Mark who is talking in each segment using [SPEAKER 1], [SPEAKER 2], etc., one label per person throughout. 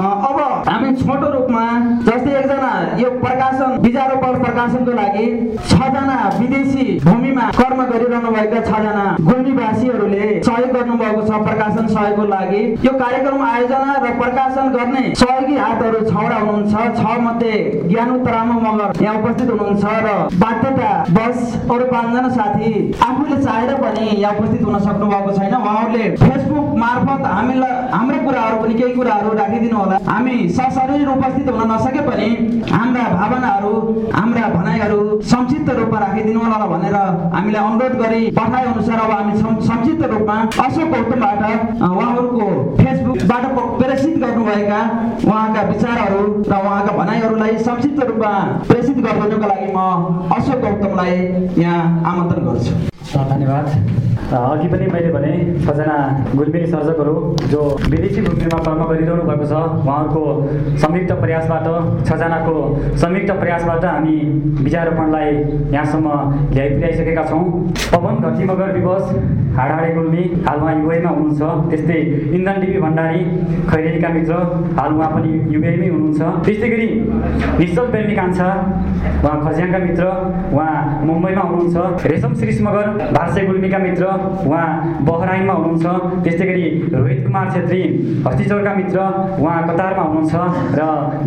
[SPEAKER 1] अब हामी छोटो रूपमा जस्तै एकजना यो प्रकाशन बिजारोपण प्रकाशनको लागि छजना विदेशी भूमिमा कर्म गरिरहनु भएका छजना गुल्मीवासीहरूले सहयोग गर्नुभएको छ प्रकाशन सहयोगको लागि। यो कार्यक्रम आयोजना र प्रकाशन गर्ने सहयोगी हातहरू छवटा हुनुहुन्छ छ मध्ये ज्ञानु तरामा मगर यहाँ उपस्थित हुनुहुन्छ र बाध्यता बस अरू पाँचजना साथी आफूले चाहेर पनि यहाँ उपस्थित हुन सक्नु भएको छैन। उहाँहरूले फेसबुक मार्फत हामीलाई हाम्रो कुराहरू पनि केही कुराहरू राखिदिनु होला हामी सशरीर उपस्थित हुन नसके पनि हाम्रा भावनाहरू हाम्रा भनाइहरू संक्षिप्त रूपमा राखिदिनु होला भनेर हामीले अनुरोध गरी पठाए अनुसार अब हामी संक्षिप्त रूपमा अशोक गौतमबाट उहाँहरूको फेसबुकबाट प- प्रेषित गर्नुभएका उहाँका विचारहरू र उहाँका भनाइहरूलाई संक्षिप्त रूपमा प्रेषित गरिदिनुको लागि म अशोक गौतमलाई यहाँ आमन्त्रण गर्छु।
[SPEAKER 2] धन्यवाद। अघि पनि मैले भने छजना गुल्मेली सर्जकहरू जो विदेशी भूमिमा कर्म गरिरहनु भएको छ उहाँहरूको संयुक्त प्रयासबाट छजनाको संयुक्त प्रयासबाट हामी बिजारोपणलाई यहाँसम्म ल्याइ पुर्याइसकेका छौँ। पवन घटी मगर विवश हाडाहाडे गुल्मी हाल उहाँ युएमा हुनुहुन्छ। त्यस्तै इन्धन डिबी भण्डारी खैरेलीका मित्र हाल उहाँ पनि युएमै हुनुहुन्छ। त्यस्तै गरी निश्चल प्रेमी कान्छा उहाँ खर्ज्याङका मित्र उहाँ मुम्बईमा हुनुहुन्छ। रेशम श्रीष मगर भारसे गुल्मीका मित्र उहाँ बहराइनमा हुनुहुन्छ। त्यस्तै गरी रोहित कुमार छेत्री हस्तिचौरका मित्र उहाँ कतारमा हुनुहुन्छ र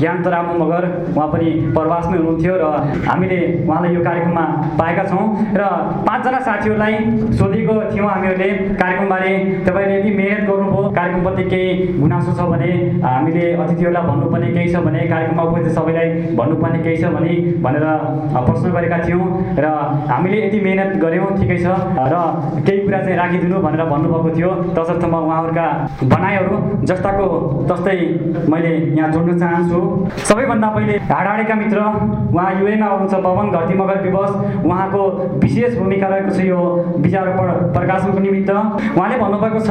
[SPEAKER 2] ज्ञान तरामु मगर उहाँ पनि प्रवासमै हुनुहुन्थ्यो र हामीले उहाँलाई यो कार्यक्रममा पाएका छौँ र पाँचजना साथीहरूलाई सोधेको थियौँ हामीहरूले कार्यक्रमबारे। तपाईँले यदि मिहिनेत गर्नुभयो कार्यक्रमप्रति केही गुनासो छ भने हामीले अतिथिहरूलाई भन्नुपर्ने केही छ भने कार्यक्रममा उपस्थित सबैलाई भन्नुपर्ने केही छ भने भनेर प्रश्न गरेका थियौँ र हामीले यति मिहिनेत गऱ्यौँ ठिकै छ। र केही कुरा चाहिँ राखिदिनु भनेर भन्नुभएको थियो। तसर्थ म उहाँहरूका भनाइहरू जस्ताको तस्तै मैले यहाँ जोड्न चाहन्छु। सबैभन्दा पहिले हाडाडेका मित्र उहाँ युएमा हुनुहुन्छ पवन घटी मगर विवश। उहाँको विशेष भूमिका रहेको छ यो विचारोपण प्रकाशनको निमित्त। उहाँले भन्नुभएको छ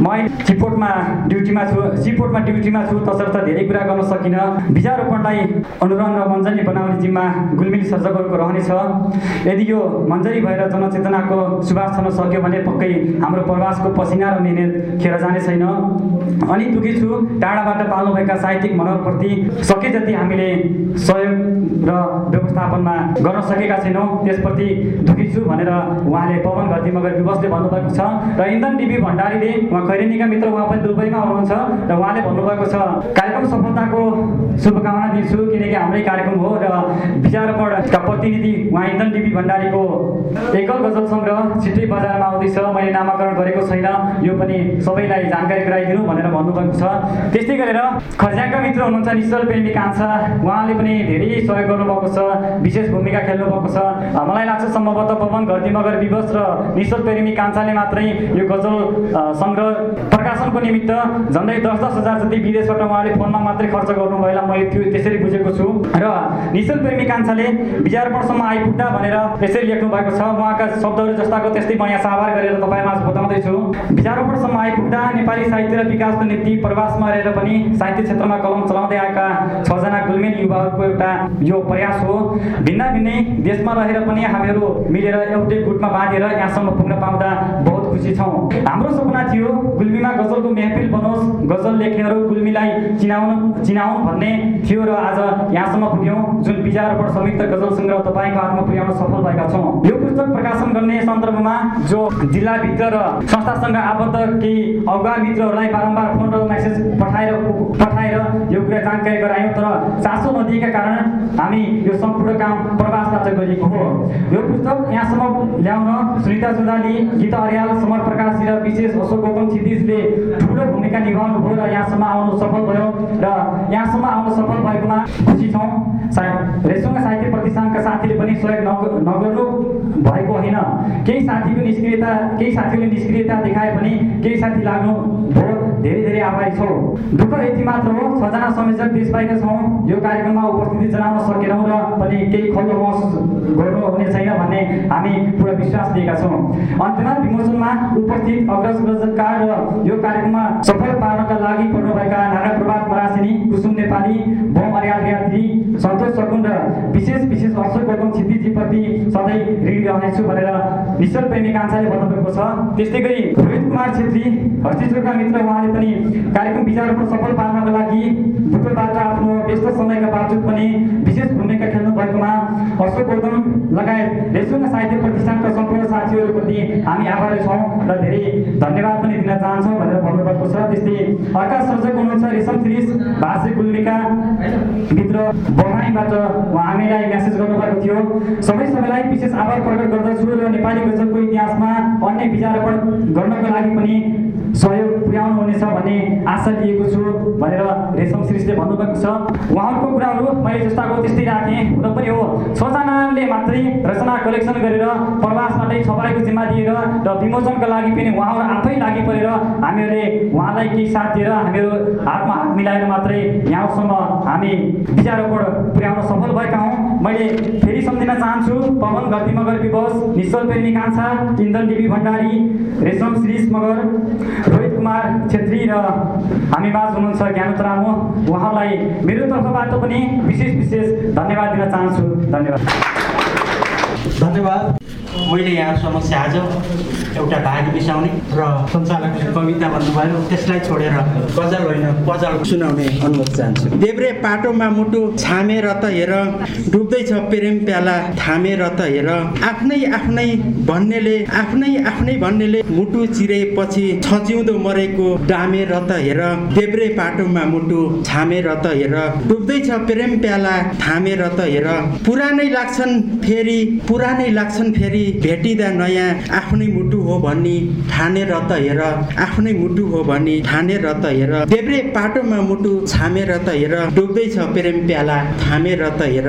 [SPEAKER 2] म चिपोटमा ड्युटीमा छु चिपोटमा ड्युटीमा छु तसर्थ धेरै कुरा गर्न सकिनँ। बिजारोपणलाई अनुरञ्जन र मञ्जरी बनाउने जिम्मा गुल्मिली सर्जकहरूको रहनेछ यदि यो मञ्जरी भएर जनचेतनाको सुवास छन सक्यो भने पक्कै हाम्रो प्रवासको पसिना र मिहिनेत खेर जाने छैन। अनि दुखी छु टाढाबाट पाल्नुभएका साहित्यिक मनोहरप्रति सके जति हामीले सहयोग र व्यवस्थापनमा गर्न सकेका छैनौँ त्यसप्रति दुखी छु भनेर उहाँले पवन घरती मगर विवशले भन्नुभएको छ। र इन्धन डिबी भण्डारीले उहाँ खैरेनीका मित्र उहाँ पनि दुबईमा हुनुहुन्छ र उहाँले भन्नुभएको छ कार्यक्रम सफलताको शुभकामना दिन्छु किनकि हाम्रै कार्यक्रम हो र विचारपणका प्रतिनिधि उहाँ इन्धन डिबी भण्डारीको एकल गजल सङ्ग्रह छिट्टै बजारमा आउँदैछ मैले नामाकरण गरेको छैन यो पनि सबैलाई जानकारी गराइदिनु भनेर भन्नुभएको छ। त्यस्तै गरेर खर्ज्याङका मित्र हुनुहुन्छ निश्चल प्रेमी कान्छा उहाँले पनि धेरै सहयोग गर्नुभएको छ विशेष भूमिका खेल्नु भएको छ मलाई लाग्छ सम्भवतः पवन घरती मगर विवश र निश्चल प्रेमी कान्छाले मात्रै यो गजल सङ्ग्रह प्रकाशनको निमित्त झन्डै दस दस हजार जति विदेशबाट उहाँले फोनमा मात्रै खर्च गर्नुभएला मैले त्यो त्यसरी बुझेको छु। र निश्चल प्रेमी कान्छाले विचारपणसम्म आइपुग्दा भनेर यसरी लेख्नु भएको छ। उहाँका शब्दहरू जस्ताको त्यस्तै म यहाँ साभार गरेर तपाईँमा बताउँदैछु विचारोपणसम्म आइपुग्दा नेपाली साहित्य र विकासको निम्ति प्रवासमा रहेर पनि साहित्य क्षेत्रमा कलम चलाउँदै आएका छजना गुल्मेल युवाहरूको एउटा यो प्रयास हो। भिन्न भिन्नै देशमा रहेर पनि हामीहरू मिलेर एउटै गुटमा बाँधेर यहाँसम्म पुग्न पाउँदा खुसी छौँ। हाम्रो सपना थियो गुल्मीमा गजलको मेहफिल बनोस् गजल लेख्नेहरू गुल्मीलाई चिनाउन चिनाउन् भन्ने थियो र आज यहाँसम्म पुग्यौँ जुन विचारबाट संयुक्त गजल सङ्ग्रह तपाईँको हातमा पुर्याउन सफल भएका छौँ। यो पुस्तक प्रकाशन गर्ने सन्दर्भमा जो जिल्लाभित्र र संस्थासँग आबद्ध केही अगुवा मित्रहरूलाई बारम्बार फोन र मेसेज पठाएर पठाएर यो कुरा जानकारी गरायौँ तर चासो नदिएका कारण हामी यो सम्पूर्ण काम प्रवासबाट गरिएको हो। यो पुस्तक यहाँसम्म ल्याउन सुनिता सुधाली गीता अर्याल समर प्रकाश र विशेष अशोक गौतम क्षितिजले ठुलो भूमिका निभाउनु भयो र यहाँसम्म आउनु सफल भयो र यहाँसम्म आउनु सफल भएकोमा खुसी छौँ। सायद रेसुङ साहित्य प्रतिष्ठानका साथीले पनि सहयोग नग- नगर्नु भएको होइन। केही साथीको निष्क्रियता केही साथीहरूले निष्क्रियता देखाए पनि केही साथी लाग्नु भयो। धेरै धेरै आभारी छौँ। दुःख यति मात्र हो छजना संयोजक देश बाहिर छौँ। यो कार्यक्रममा उपस्थिति जनाउन सकेनौँ र पनि केही खल्लो महसुस गर्नु हुने छैन भन्ने हामी पुरा विश्वास लिएका छौँ। अन्त्यमा विमोचनमा उपस्थित अग्रज र यो कार्यक्रममा सफल पार्नका लागि पर्नुभएका प्रभात मरासिनी कुसुम नेपाली बम अर्याल यात्री सन्तोष सकुन र विशेष विशेष अशोक गौतम छेत्रीजीप्रति सधैँ ऋणी रहनेछु भनेर निश्चल प्रेमी कान्छाले भन्नुभएको छ। त्यस्तै गरी रोहित कुमार छेत्री हस्तिचोरका मित्र उहाँले पनि कार्यक्रम विचारको सफल पार्नको लागि बुटोलबाट आफ्नो व्यस्त समयका बावजुद पनि विशेष भूमिका खेल्नु भएकोमा अशोक गौतम लगायत रेसुङ साहित्य प्रतिष्ठानका सम्पूर्ण साथीहरूप्रति हामी आभारी छौँ र धेरै धन्यवाद पनि दिन चाहन्छौँ भनेर भन्नुभएको छ। त्यस्तै अर्का सर्जक हुनुहुन्छ रेशम त्रिस भाषे गुल्मीका भित्र बहाइबाट उहाँ हामीलाई म्यासेज गर्नुभएको थियो। सबै सबैलाई विशेष आभार प्रकट गर्दछु र नेपाली गजलको इतिहासमा अन्य विचारोपण गर्नको लागि पनि सहयोग पुर्याउनु हुनेछ भन्ने आशा लिएको छु भनेर रेशम श्रीषले भन्नुभएको छ। उहाँहरूको कुराहरू मैले जस्ताको त्यस्तै राखेँ हुन पनि हो। छजनाले मात्रै रचना कलेक्सन गरेर प्रवासबाटै छपाईको जिम्मा दिएर र विमोचनको लागि पनि उहाँहरू आफै लागि परेर हामीहरूले उहाँलाई केही साथ दिएर हामीहरू हातमा हात मिलाएर मात्रै यहाँसम्म हामी विचारोपण पुर्याउन सफल भएका हौँ। मैले फेरि सम्झिन चाहन्छु पवन गति मगर विवश निश्चल प्रेमी कान्छा इन्दन देवी भण्डारी रेशम श्रीष मगर रोहित कुमार छेत्री र हामी माझ हुनुहुन्छ ज्ञानोत रामो उहाँलाई मेरो तर्फबाट पनि विशेष विशेष धन्यवाद दिन चाहन्छु। धन्यवाद।
[SPEAKER 1] धन्यवाद।
[SPEAKER 3] मैले यहाँ समक्ष आज एउटा भाग बिसाउने र सञ्चालकले कविता भन्नुभयो त्यसलाई छोडेर गजल होइन पजल सुनाउने अनुरोध चाहन्छु। देब्रे पाटोमा मुटु छामेर त हेर डुब्दैछ प्रेम प्याला थामेर त हेर। आफ्नै आफ्नै भन्नेले आफ्नै आफ्नै भन्नेले मुटु चिरेपछि छजिउँदो मरेको डामेर त हेर। देब्रे पाटोमा मुटु छामेर त हेर। डुब्दैछ प्रेम प्याला थामेर त हेर। पुरानै लाग्छन् फेरि पुरानै लाग्छन् फेरि भेटिँदा नयाँ आफ्नै मुटु हो भनी ठानेर त हेर आफ्नै मुटु हो भनी ठानेर त हेर। देब्रे पाटोमा मुटु छामेर त हेर डुब्दैछ प्रेम प्याला थामेर त हेर।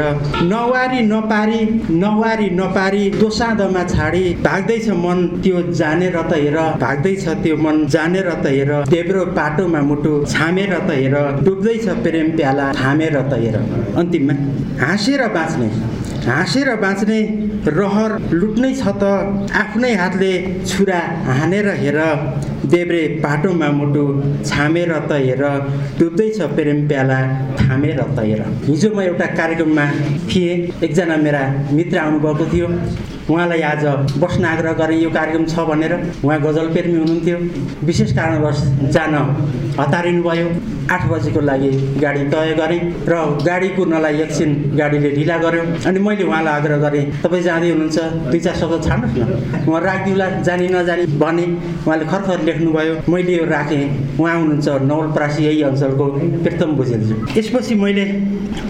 [SPEAKER 3] नवारी नपारी नवारी नपारी दोसादमा छाडी भाग्दैछ मन त्यो जानेर त हेर। भाग्दैछ त्यो मन जानेर त हेर। देब्रो पाटोमा मुटु छामेर त हेर। डुब्दैछ प्रेम प्याला थामेर त हेर। अन्तिममा हाँसेर बाँच्ने। हाँसेर बाँच्ने रहर लुट्नै छ त आफ्नै हातले छुरा हानेर हेर। देब्रे पाटोमा मुटु छामेर त हेर। डुब्दैछ प्रेम प्याला थामेर त हेर। हिजो म एउटा कार्यक्रममा थिएँ एकजना मेरा मित्र आउनुभएको थियो। उहाँलाई आज बस्न आग्रह गरेँ यो कार्यक्रम छ भनेर। उहाँ गजल प्रेमी हुनुहुन्थ्यो। विशेष कारणवश जान हतारिनु भयो आठ बजीको लागि गाडी तय गरेँ र गाडी कुर्नलाई एकछिन गाडीले ढिला गर्यो। अनि मैले उहाँलाई आग्रह गरेँ तपाईँ जाँदै हुनुहुन्छ दुई चार शब्द छाड्नुहोस् न। उहाँ राखिदिउँला जानी नजानी भने उहाँले खरखर लेख्नुभयो। मैले यो राखेँ। उहाँ हुनुहुन्छ नवलपरासी यही अञ्चलको प्रितम भुजेलज्यू। यसपछि मैले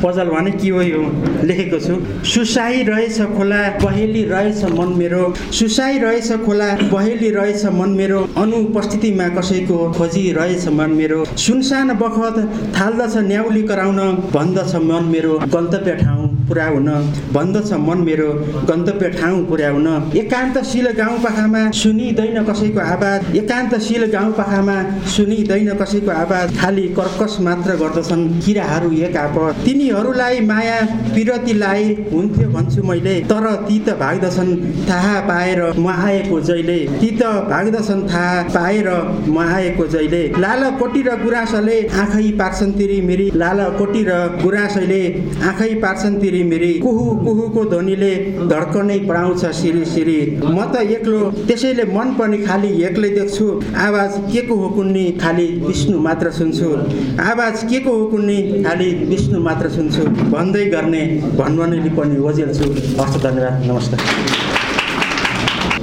[SPEAKER 3] पजल भने के हो यो लेखेको छु। सुसाई रहेछ खोला पहेली रहेछ मन मेरो। सुसाई रहेछ खोला पहेली रहेछ मन मेरो। अनुपस्थितिमा कसैको खोजी रहेछ मन मेरो। सुनसान बखत थाल्दछ न्याउली कराउन भन्दछ मन मेरो गन्तव्य ठाउँ। पुर्याउन भन्दछ मन मेरो गन्तव्य ठाउँ पुर्याउन एकान्तशील गाउँपाखामा सुनिँदैन कसैको आवाज। एकान्तशील गाउँपाखामा सुनिँदैन कसैको आवाज। खालि कर्कस मात्र गर्दछन् किराहरू एक आपत तिनीहरूलाई माया पिरतीलाई हुन्थ्यो भन्छु मैले तर ती त भाग्दछन् थाहा पाएर म आएको जहिले। ती त भाग्दछन् थाहा पाएर म आएको जहिले। लाल कोटी र गुराँसले आँखै पार्छन् तिरी मेरी लाल कोटी र गुराँसैले आँखै पार्छन् तिरी मेरी कुहु कुहुको ध्वनिले धड्कनै बढाउँछ सिरी सिरी। म त एक्लो त्यसैले मन पनि खालि एक्लै देख्छु। आवाज के को हो कुन्नी? खालि विष्णु मात्र सुन्छु। आवाज के को हो कुन्नी? खालि विष्णु मात्र सुन्छु। भन्दै गर्ने भन्वनेली पनि ओजेल्छु। हस्त धन्यवाद नमस्कार।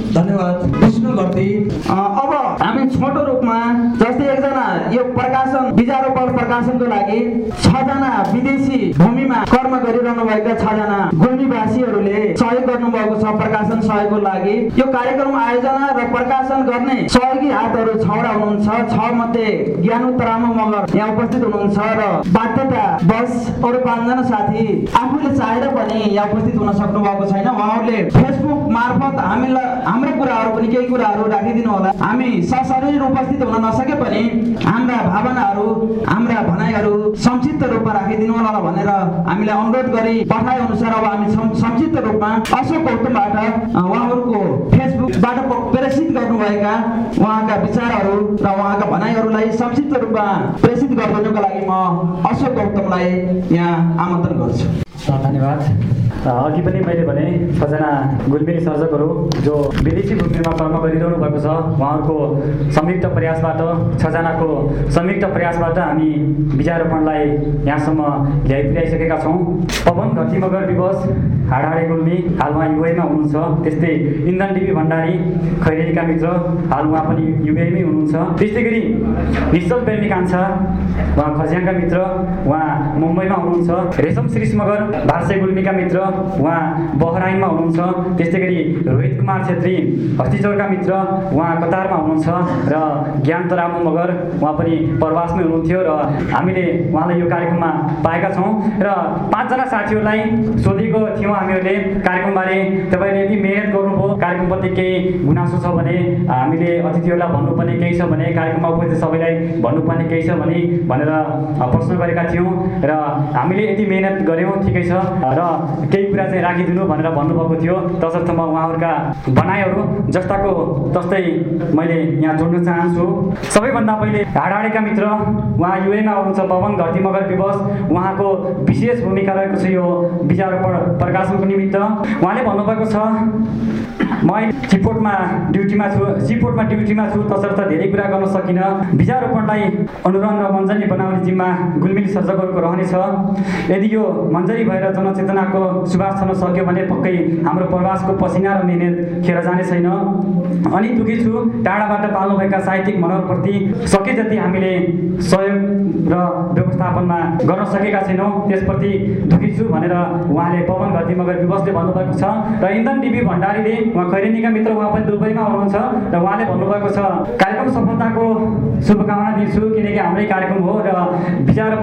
[SPEAKER 1] धन्यवाद। विष्णु घरती अब हामी छोटो रूपमा जस्तै एकजना यो प्रकाशन बिजारोपण प्रकाशनको लागि छजना विदेशी भूमिमा कर्म गरिरहनु भएका छजना गुल्मीवासीहरूले सहयोग गर्नुभएको छ प्रकाशन सहयोगको लागि। यो कार्यक्रम आयोजना र प्रकाशन गर्ने सहयोगी हातहरू छवटा हुनुहुन्छ। छ मध्ये ज्ञानु तरामु मगर यहाँ उपस्थित हुनुहुन्छ र बाध्यता बस अरू पाँचजना साथी आफूले चाहेर पनि यहाँ उपस्थित हुन सक्नु भएको छैन। उहाँहरूले फेसबुक मार्फत हामीलाई हाम्रै कुराहरू पनि केही कुराहरू राखिदिनु होला हामी सशरीर उपस्थित हुन नसके पनि हाम्रा भावनाहरू हाम्रा भनाइहरू संक्षिप्त रूपमा राखिदिनु होला भनेर हामीलाई अनुरोध गरी पठाए अनुसार अब हामी संक्षिप्त रूपमा अशोक गौतमबाट उहाँहरूको फेसबुकबाट प- प्रेषित गर्नुभएका उहाँका विचारहरू र उहाँका भनाइहरूलाई संक्षिप्त रूपमा प्रेषित गरिदिनुको लागि म अशोक गौतमलाई यहाँ आमन्त्रण गर्छु।
[SPEAKER 2] धन्यवाद। अघि पनि मैले भने छजना गुल्मिनी सर्जकहरू जो विदेशी भूमिमा कर्म गरिरहनु भएको छ उहाँहरूको संयुक्त प्रयासबाट छजनाको संयुक्त प्रयासबाट हामी बिजारोपणलाई यहाँसम्म ल्याइ पुर्याइसकेका छौँ। पवन घटी मगर विवश हाडाडे गुल्मी हाल उहाँ युएमा हुनुहुन्छ। त्यस्तै इन्धन डिबी भण्डारी खैरेलीका मित्र हाल उहाँ पनि युएमै हुनुहुन्छ। त्यस्तै गरी निश्चल प्रेमी कान्छा उहाँ खर्ज्याङका मित्र उहाँ मुम्बईमा हुनुहुन्छ। रेशम श्रीष मगर भार्से गुल्मीका मित्र उहाँ बहराइनमा हुनुहुन्छ। त्यस्तै गरी रोहित कुमार छेत्री हस्तिचौरका मित्र उहाँ कतारमा हुनुहुन्छ र ज्ञान तरामु मगर उहाँ पनि प्रवासमै हुनुहुन्थ्यो र हामीले उहाँलाई यो कार्यक्रममा पाएका छौँ। र पाँचजना साथीहरूलाई सोधेको थियौँ हामीहरूले कार्यक्रमबारे। तपाईँले यदि मेहनत गर्नुभयो कार्यक्रमप्रति केही गुनासो छ भने हामीले अतिथिहरूलाई भन्नुपर्ने केही छ भने कार्यक्रममा उपस्थित सबैलाई भन्नुपर्ने केही छ भने भनेर प्रश्न गरेका थियौँ। र हामीले यति मेहनत गऱ्यौँ ठिकै छ। र केही कुरा चाहिँ राखिदिनु भनेर भन्नुभएको थियो। तसर्थ म उहाँहरूका भनाइहरू जस्ताको तस्तै मैले यहाँ जोड्न चाहन्छु। सबैभन्दा पहिले हाडाडेका मित्र उहाँ युएमा हुनुहुन्छ पवन घटी मगर विवश। उहाँको विशेष भूमिका रहेको छ यो विचारोपण प्रकाशनको निमित्त। उहाँले भन्नुभएको छ म चिपोटमा ड्युटीमा छु चिपोटमा ड्युटीमा छु तसर्थ धेरै कुरा गर्न सकिनँ। बिजारोपणलाई अनुरञ्जन र मञ्जरी बनाउने जिम्मा गुलमिली सर्जकहरूको रहनेछ। यदि यो मञ्जरी भएर जनचेतनाको सुवास छन सक्यो भने पक्कै हाम्रो प्रवासको पसिना र मेहनत खेर जाने छैन। अनि दुखी छु टाढाबाट पाल्नुभएका साहित्यिक मनोहरप्रति सके जति हामीले सहयोग र व्यवस्थापनमा गर्न सकेका छैनौँ त्यसप्रति दुखी छु भनेर उहाँले पवन घटी मगर विवशले भन्नुभएको छ। र इन्धन डिबी भण्डारीले उहाँ खैरेनीका मित्र उहाँ पनि दुबईमा हुनुहुन्छ र उहाँले भन्नुभएको छ कार्यक्रम सफलताको शुभकामना दिन्छु किनकि हाम्रै कार्यक्रम हो र विचारपणका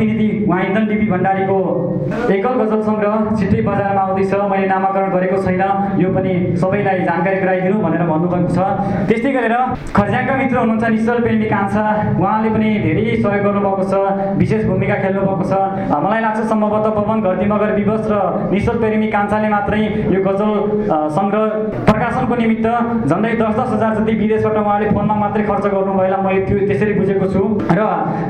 [SPEAKER 2] प्रतिनिधि उहाँ इन्धन डिबी भण्डारीको एकल गजल सङ्ग्रह छिट्टै बजारमा आउँदैछ। मैले नामाकरण गरेको छैन। यो पनि सबैलाई जानकारी गराइदिनु भनेर भन्नुभएको छ। त्यस्तै गरेर खर्ज्याङका मित्र हुनुहुन्छ निश्चल प्रेमी कान्छा उहाँले पनि धेरै सहयोग गर्नुभएको छ विशेष भूमिका खेल्नुभएको छ। मलाई लाग्छ सम्भवतः पवन घरती मगर विवश र निश्चल प्रेमी कान्छाले मात्रै यो गजल सङ्ग्रह प्रकाशनको निमित्त झन्डै दस दस हजार जति विदेशबाट उहाँले फोनमा मात्रै खर्च गर्नुभएला मैले त्यो त्यसरी बुझेको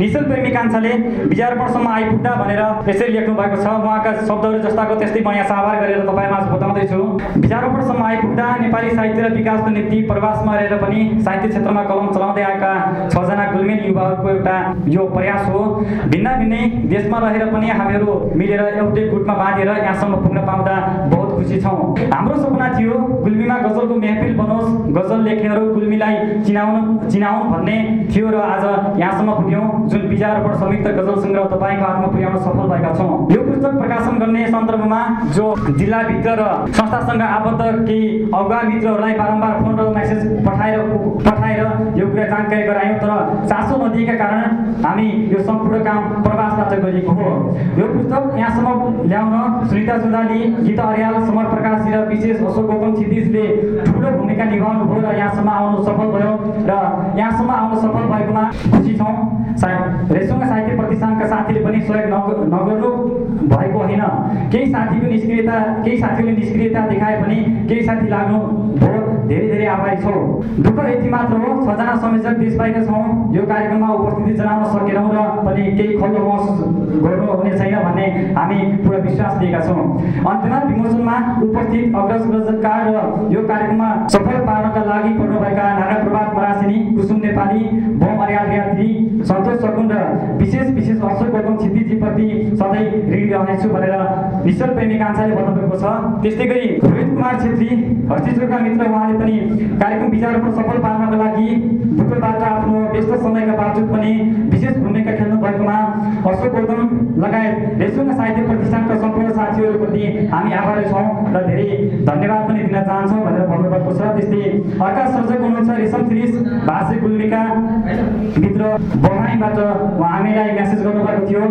[SPEAKER 2] निश्चल प्रेमी कान्छाले विचारपणसम्म आइपुग्दा भनेर यसरी लेख्नु भएको छ। उहाँका शब्दहरू जस्ताको त्यस्तै म यहाँ साभार गरेर तपाईँमाझ बताउँदैछु विचारोपणसम्म आइपुग्दा नेपाली साहित्य र विकासको निम्ति प्रवासमा रहेर पनि साहित्य क्षेत्रमा कलम चलाउँदै आएका छजना गुल्मेल युवाहरूको एउटा यो प्रयास हो। भिन्न भिन्नै देशमा रहेर पनि हामीहरू मिलेर एउटै गुटमा बाँधेर यहाँसम्म पुग्न पाउँदा खुसी छौँ। हाम्रो सपना थियो गुल्मीमा गजलको महफिल बनोस् गजल लेख्नेहरू गुल्मीलाई चिनाउन चिनाउँ भन्ने थियो र आज यहाँसम्म पुग्यौँ जुन विचारपण संयुक्त गजल सङ्ग्रह तपाईँको हातमा पुर्याउन सफल भएका छौँ। यो पुस्तक प्रकाशन गर्ने सन्दर्भमा जो जिल्लाभित्र र संस्थासँग आबद्ध केही अगुवा मित्रहरूलाई बारम्बार फोन र मेसेज पठाएर पठाएर यो कुरा जानकारी गरायौँ तर चासो नदिएका कारण हामी यो सम्पूर्ण काम प्रवासबाट गरिएको हो। यो पुस्तक यहाँसम्म ल्याउन सुनिता चौधारी गीता अर्याल समर प्रकाशी र विशेष अशोक गौतम क्षितिजले ठुलो भूमिका निभाउनु भयो र यहाँसम्म आउनु सफल भयो र यहाँसम्म आउनु सफल भएकोमा खुसी छौँ। सा- रेसुङ्गा साहित्य प्रतिष्ठानका साथीले पनि सहयोग नग- नगर्नु भएको होइन। केही साथीको निष्क्रियता केही साथीले निष्क्रियता देखाए पनि केही साथी लाग्नु भयो। धेरै धेरै आभारी छौँ। दुःख यति मात्र हो छजना संयोजक देश बाहिर छौँ। यो कार्यक्रममा उपस्थिति जनाउन सकेनौँ र पनि केही खल्लो महसुस गर्नु हुने छैन भन्ने हामी पुरा विश्वास लिएका छौँ। अन्तमा विमोचनमा उपस्थित अग्रज रजतकार र यो कार्यक्रममा सफल पार्नका लागि पर्नुभएका नारायण प्रभात मरासिनी कुसुम नेपाली बम अर्याल यात्री सन्तोष सकुन र विशेष विशेष अशोक गौतम क्षितिजीप्रति सधैँ ऋणी रहनेछु भनेर निश्चल प्रेमी कान्छाले भन्नुभएको छ। त्यस्तै गरी रोहित कुमार छेत्री हस्तिचोरका मित्र उहाँले पनि कार्यक्रम विचारको सफल पार्नको लागि बुटोलबाट आफ्नो व्यस्त समयका बावजुद पनि विशेष भूमिका खेल्नु भएकोमा अशोक गौतम लगायत रेसुङ्गा साहित्य प्रतिष्ठानका सम्पूर्ण साथीहरूप्रति हामी आभारी छौँ र धेरै धन्यवाद पनि दिन चाहन्छौँ भनेर भन्नुभएको छ। त्यस्तै अर्का सर्जक हुनुहुन्छ रेशम त्रिस भाषे गुल्मीका मित्र बहाइबाट हामीलाई म्यासेज गर्नुभएको थियो।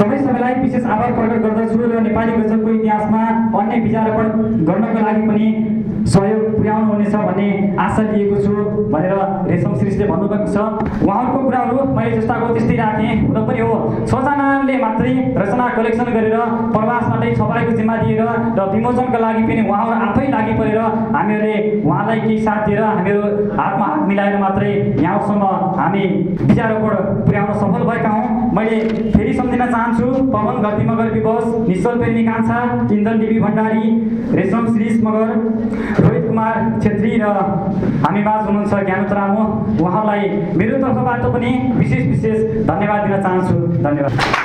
[SPEAKER 2] सबै सबैलाई विशेष आभार प्रकट गर्दछु र नेपाली गजलको इतिहासमा अन्य विचारोपण गर्नको लागि पनि सहयोग पुर्याउनु हुनेछ भन्ने आशा लिएको छु भनेर रेशम श्रीषले भन्नुभएको छ। उहाँहरूको कुराहरू मैले जस्ताको त्यस्तै राखेँ हुन पनि हो। छजनाले मात्रै रचना कलेक्सन गरेर प्रवासबाटै छपाईको जिम्मा दिएर र विमोचनको लागि पनि उहाँहरू आफै लागि परेर हामीहरूले उहाँलाई केही साथ दिएर हामीहरू हातमा हात मिलाएर मात्रै यहाँसम्म हामी विचारोपण पुर्याउन सफल भएका हौँ। मैले फेरि सम्झिन चाहन्छु पवन गति मगर विवश निश्चल प्रेमी कान्छा इन्दन देवी भण्डारी रेशम श्रीष मगर रोहित कुमार छेत्री र हामी माझ हुनुहुन्छ ज्ञानोत रामो उहाँलाई मेरो तर्फबाट पनि विशेष विशेष धन्यवाद दिन चाहन्छु। धन्यवाद।